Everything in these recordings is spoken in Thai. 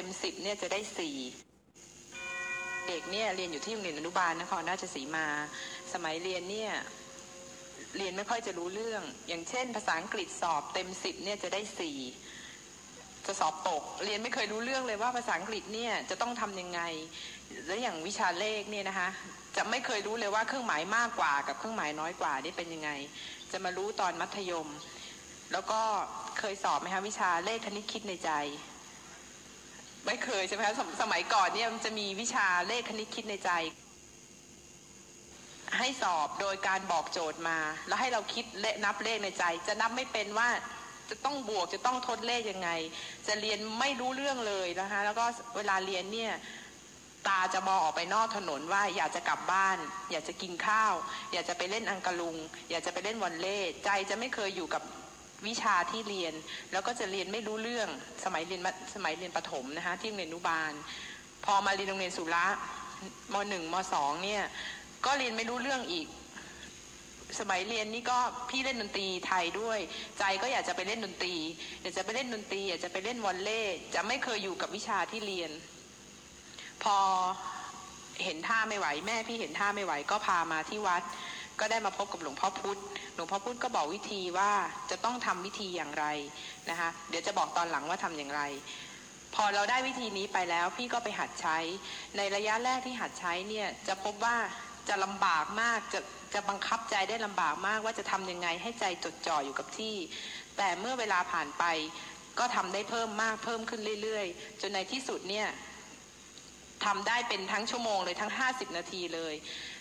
ต็มสิบเนี่ยจะได้สี่เด็กเนี่ยเรียนอยู่ที่โรงเรียนอนุบาลนครราชสีมา สมัยเรียนเนี่ยเรียนไม่ค่อยจะรู้เรื่อง อย่างเช่น ภาษาอังกฤษสอบเต็มสิบเนี่ยจะได้สี่จะสอบตก เรียนไม่เคยรู้เรื่องเลยว่าภาษาอังกฤษเนี่ยจะต้องทำยังไง แล้วอย่างวิชาเลขเนี่ยนะคะ จะไม่เคยรู้เลยว่าเครื่องหมายมากกว่ากับเครื่องหมายน้อยกว่านี่เป็นยังไง จะมารู้ตอนมัธยม แล้วก็เคยสอบไหมคะวิชาเลขคณิตคิดในใจ ไม่เคยใช่ไหมคะสมสมัยก่อนเนี่ยมันจะมีวิชาเลขคณิตคิดในใจ ให้สอบโดยการบอกโจทย์มา แล้วให้เราคิดเลนับเลขในใจ จะนับไม่เป็นว่าจะต้องบวกจะต้องทดเลขยังไง จะเรียนไม่รู้เรื่องเลยนะคะ แล้วก็เวลาเรียนเนี่ยตาจะมองออกไปนอกถนนว่าอยากจะกลับบ้าน อยากจะกินข้าว อยากจะไปเล่นอังกะลุง อยากจะไปเล่นวอลเล่ใจจะไม่เคยอยู่กับ วิชาที่เรียน แล้วก็จะเรียนไม่รู้เรื่องสมัยเรียนสมัยเรียนประถมนะคะที่โรงเรียนนุบาล พอมาเรียนโรงเรียนสุระมหนึ่งมสองเนี่ยก็เรียนไม่รู้เรื่องอีก สมัยเรียนนี่ก็พี่เล่นดนตรีไทยด้วย ใจก็อยากจะไปเล่นดนตรีอยากจะไปเล่นดนตรีอยากจะไปเล่นวอลเล่จะไม่เคยอยู่กับวิชาที่เรียน พอเห็นท่าไม่ไหว แม่พี่เห็นท่าไม่ไหวก็พามาที่วัด ก็ได้มาพบกับหลวงพ่อพุธหลวงพ่อพุธก็บอกวิธีว่าจะต้องทำวิธีอย่างไรนะคะเดี๋ยวจะบอกตอนหลังว่าทำอย่างไร พอเราได้วิธีนี้ไปแล้วพี่ก็ไปหัดใช้ ในระยะแรกที่หัดใช้เนี่ยจะพบว่าจะลำบากมากจะจะบังคับใจได้ลำบากมากว่าจะทำยังไงให้ใจจดจ่ออยู่กับที่ แต่เมื่อเวลาผ่านไปก็ทำได้เพิ่มมากเพิ่มขึ้นเรื่อยๆ จนในที่สุดเนี่ยทำได้เป็นทั้งชั่วโมงเลยทั้ง 50 นาทีเลย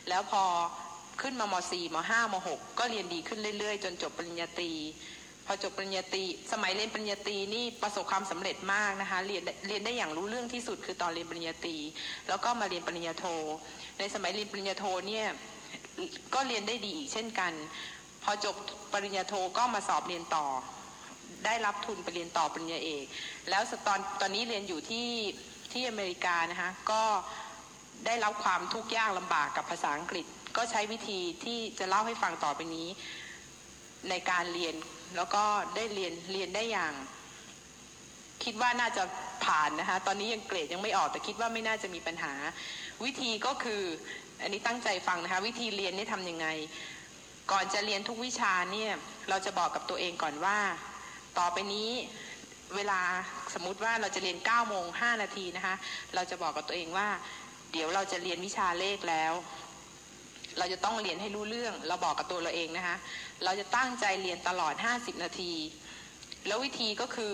แล้วพอ ขึ้นมาม .4 ม .5 ม .6 ก็เรียนดีขึ้นเรื่อยๆ จนจบปริญญาตรีพอจบปริญญาตรีสมัยเรียนปริญญาตรีนี่ประสบความสำเร็จมากนะคะเรียนเรียนได้อย่างรู้เรื่องที่สุดคือตอนเรียนปริญญาตรีแล้วก็มาเรียนปริญญาโท ในสมัยเรียนปริญญาโทเนี่ยก็เรียนได้ดีอีกเช่นกัน พอจบปริญญาโทก็มาสอบเรียนต่อ ได้รับทุนไปเรียนต่อปริญญาเอก แล้วตอนตอนนี้เรียนอยู่ที่ที่อเมริกานะคะก็ได้รับความทุกข์ยากลำบากกับภาษาอังกฤษ ก็ใช้วิธีที่จะเล่าให้ฟังต่อไปนี้ ในการเรียนแล้วก็ได้เรียนเรียนได้อย่าง คิดว่าน่าจะผ่านนะคะ ตอนนี้ยังเกรดยังไม่ออกแต่คิดว่าไม่น่าจะมีปัญหา วิธีก็คือ อันนี้ตั้งใจฟังนะคะ วิธีเรียนนี่ทำยังไง ก่อนจะเรียนทุกวิชาเนี่ยเราจะบอกกับตัวเองก่อนว่า ต่อไปนี้เวลาสมมุติว่าเราจะเรียน9โมง5นาทีนะคะ เราจะบอกกับตัวเองว่า เดี๋ยวเราจะเรียนวิชาเลขแล้ว จะต้องเรียนให้รู้เรื่อง เราบอกกับตัวเราเองนะคะ เราจะตั้งใจเรียนตลอด 50 นาที แล้ววิธีก็คือ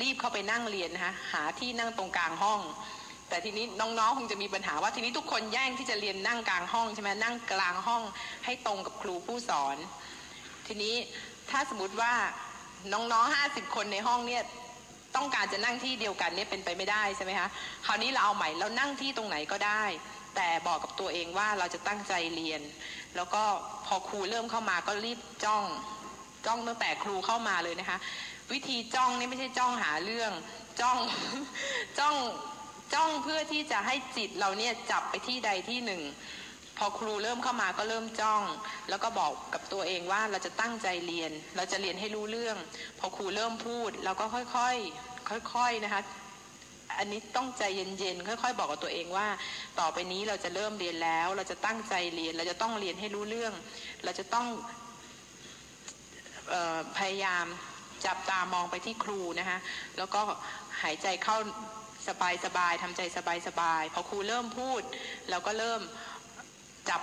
รีบเข้าไปนั่งเรียนนะคะหาที่นั่งตรงกลางห้อง แต่ทีนี้น้องๆคงจะมีปัญหาว่าทีนี้ทุกคนแย่งที่จะเรียนนั่งกลางห้องใช่ไหมนั่งกลางห้องให้ตรงกับครูผู้สอน ทีนี้ถ้าสมมติว่าน้องๆห้าสิบคนในห้องเนี่ยต้องการจะนั่งที่เดียวกันเนี่ยเป็นไปไม่ได้ใช่ไหมคะ คราวนี้เราเอาใหม่เรานั่งที่ตรงไหนก็ได้ แต่บอกกับตัวเองว่าเราจะตั้งใจเรียน แล้วก็พอครูเริ่มเข้ามาก็รีบจ้องจ้องตั้งแต่ครูเข้ามาเลยนะคะ วิธีจ้องนี่ไม่ใช่จ้องหาเรื่อง จ้องจ้องจ้องเพื่อที่จะให้จิตเราเนี่ยจับไปที่ใดที่หนึ่ง พอครูเริ่มเข้ามาก็เริ่มจ้อง แล้วก็บอกกับตัวเองว่าเราจะตั้งใจเรียน เราจะเรียนให้รู้เรื่อง พอครูเริ่มพูดเราก็ค่อยๆค่อยๆนะคะ อันนี้ต้องใจเย็นๆค่อย ๆ บอกกับตัวเองว่า ต่อไปนี้เราจะเริ่มเรียนแล้ว เราจะตั้งใจเรียน เราจะต้องเรียนให้รู้เรื่อง เราจะต้องออพยายามจับตามองไปที่ครูนะคะแล้วก็หายใจเข้าสบายๆทำใจสบายๆพอครูเริ่มพูดเราก็เริ่มจับ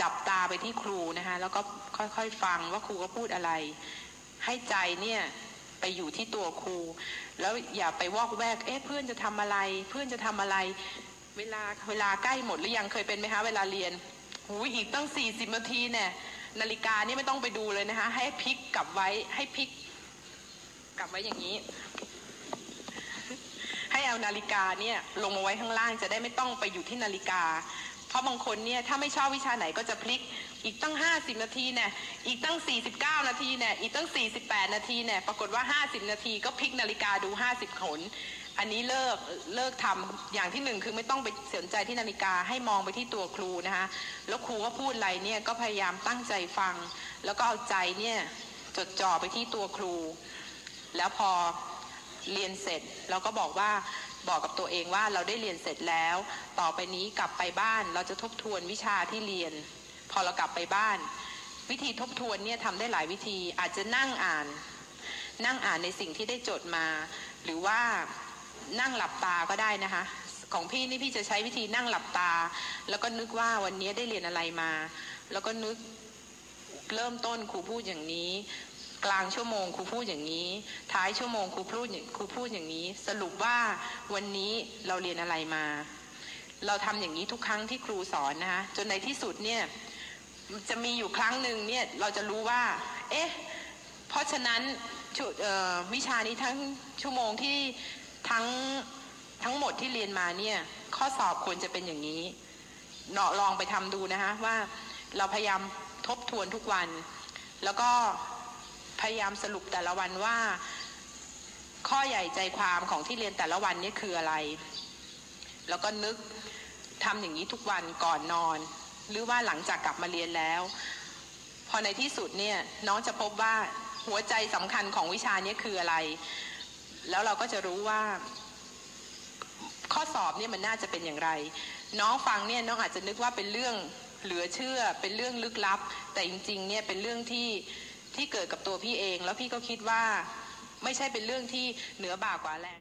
จับตาไปที่ครูนะคะแล้วก็ค่อยๆฟังว่าครูก็พูดอะไร ให้ใจเนี่ย ไปอยู่ที่ตัวครู แล้วอย่าไปวอกแวก เอ๊ะเพื่อนจะทำอะไร เพื่อนจะทำอะไร เวลาเวลาใกล้หมดหรือยังเคยเป็นไหมคะเวลาเรียนหูอีกตั้งสี่สิบนาทีเนี่ยนาฬิกานี่ไม่ต้องไปดูเลยนะคะ ให้พลิกกลับไว้ให้พลิก กลับไว้อย่างนี้ ให้เอานาฬิกาเนี่ย ลงมาไว้ข้างล่างจะได้ไม่ต้องไปอยู่ที่นาฬิกา เพราะบางคนเนี่ยถ้าไม่ชอบวิชาไหนก็จะพลิก อีกตั้ง 50 นาทีเนี่ย อีกตั้ง 49 นาทีเนี่ย อีกตั้ง 48 นาทีเนี่ย ปรากฏว่า 50 นาทีก็พลิกนาฬิกาดู 50ขนอันนี้เลิกเลิกทำอย่างที่หนึ่งคือไม่ต้องไปสนใจที่นาฬิกาให้มองไปที่ตัวครูนะคะแล้วครูก็พูดอะไรเนี่ยก็พยายามตั้งใจฟัง แล้วก็เอาใจเนี่ยจดจ่อไปที่ตัวครู แล้วพอเรียนเสร็จเราก็บอกว่าบอกกับตัวเองว่าเราได้เรียนเสร็จแล้ว ต่อไปนี้กลับไปบ้านเราจะทบทวนวิชาที่เรียน พอเรากลับไปบ้าน วิธีทบทวนเนี่ยทำได้หลายวิธีอาจจะนั่งอ่าน นั่งอ่านในสิ่งที่ได้จดมา หรือว่านั่งหลับตาก็ได้นะคะ ของพี่นี่พี่จะใช้วิธีนั่งหลับตา แล้วก็นึกว่าวันนี้ได้เรียนอะไรมา แล้วก็นึกเริ่มต้นครูพูดอย่างนี้ กลางชั่วโมงครูพูดอย่างนี้ ท้ายชั่วโมงครูพูดครูพูดอย่างนี้ สรุปว่าวันนี้เราเรียนอะไรมา เราทำอย่างนี้ทุกครั้งที่ครูสอนนะคะจนในที่สุดเนี่ย จะมีอยู่ครั้งหนึ่งเนี่ยเราจะรู้ว่า เอ๊ะ เพราะฉะนั้นวิชานี้ทั้งชั่วโมงที่ทั้งทั้งหมดที่เรียนมาเนี่ย ข้อสอบควรจะเป็นอย่างนี้เนาะลองไปทำดูนะคะว่าเราพยายามทบทวนทุกวัน แล้วก็พยายามสรุปแต่ละวันว่า ข้อใหญ่ใจความของที่เรียนแต่ละวันนี่คืออะไร แล้วก็นึกทำอย่างนี้ทุกวันก่อนนอน หรือว่าหลังจากกลับมาเรียนแล้ว พอในที่สุดเนี่ยน้องจะพบว่าหัวใจสำคัญของวิชานี้คืออะไร แล้วเราก็จะรู้ว่า ข้อสอบเนี่ยมันน่าจะเป็นอย่างไร น้องฟังเนี่ยน้องอาจจะนึกว่าเป็นเรื่องเหลือเชื่อเป็นเรื่องลึกลับ แต่จริงๆเนี่ยเป็นเรื่องที่ที่เกิดกับตัวพี่เอง แล้วพี่ก็คิดว่าไม่ใช่เป็นเรื่องที่เหนือบ่ากว่าแรง